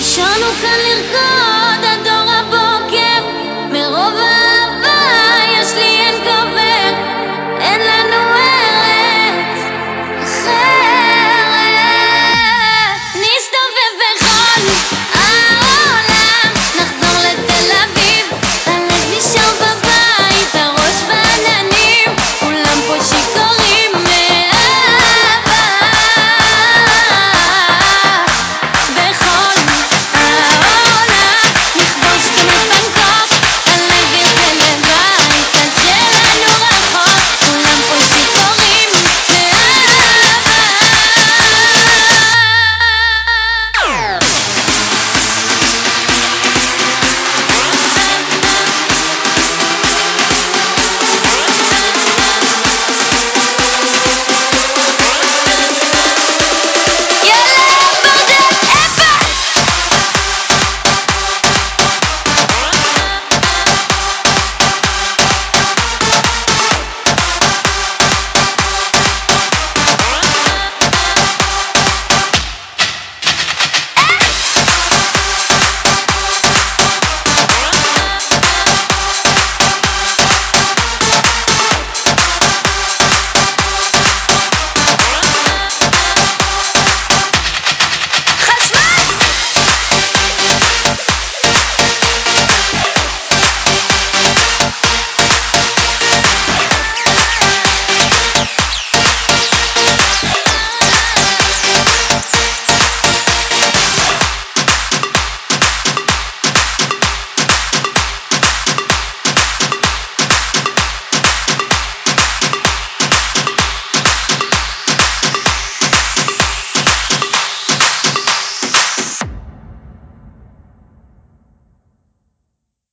לישון נוכל לרקוד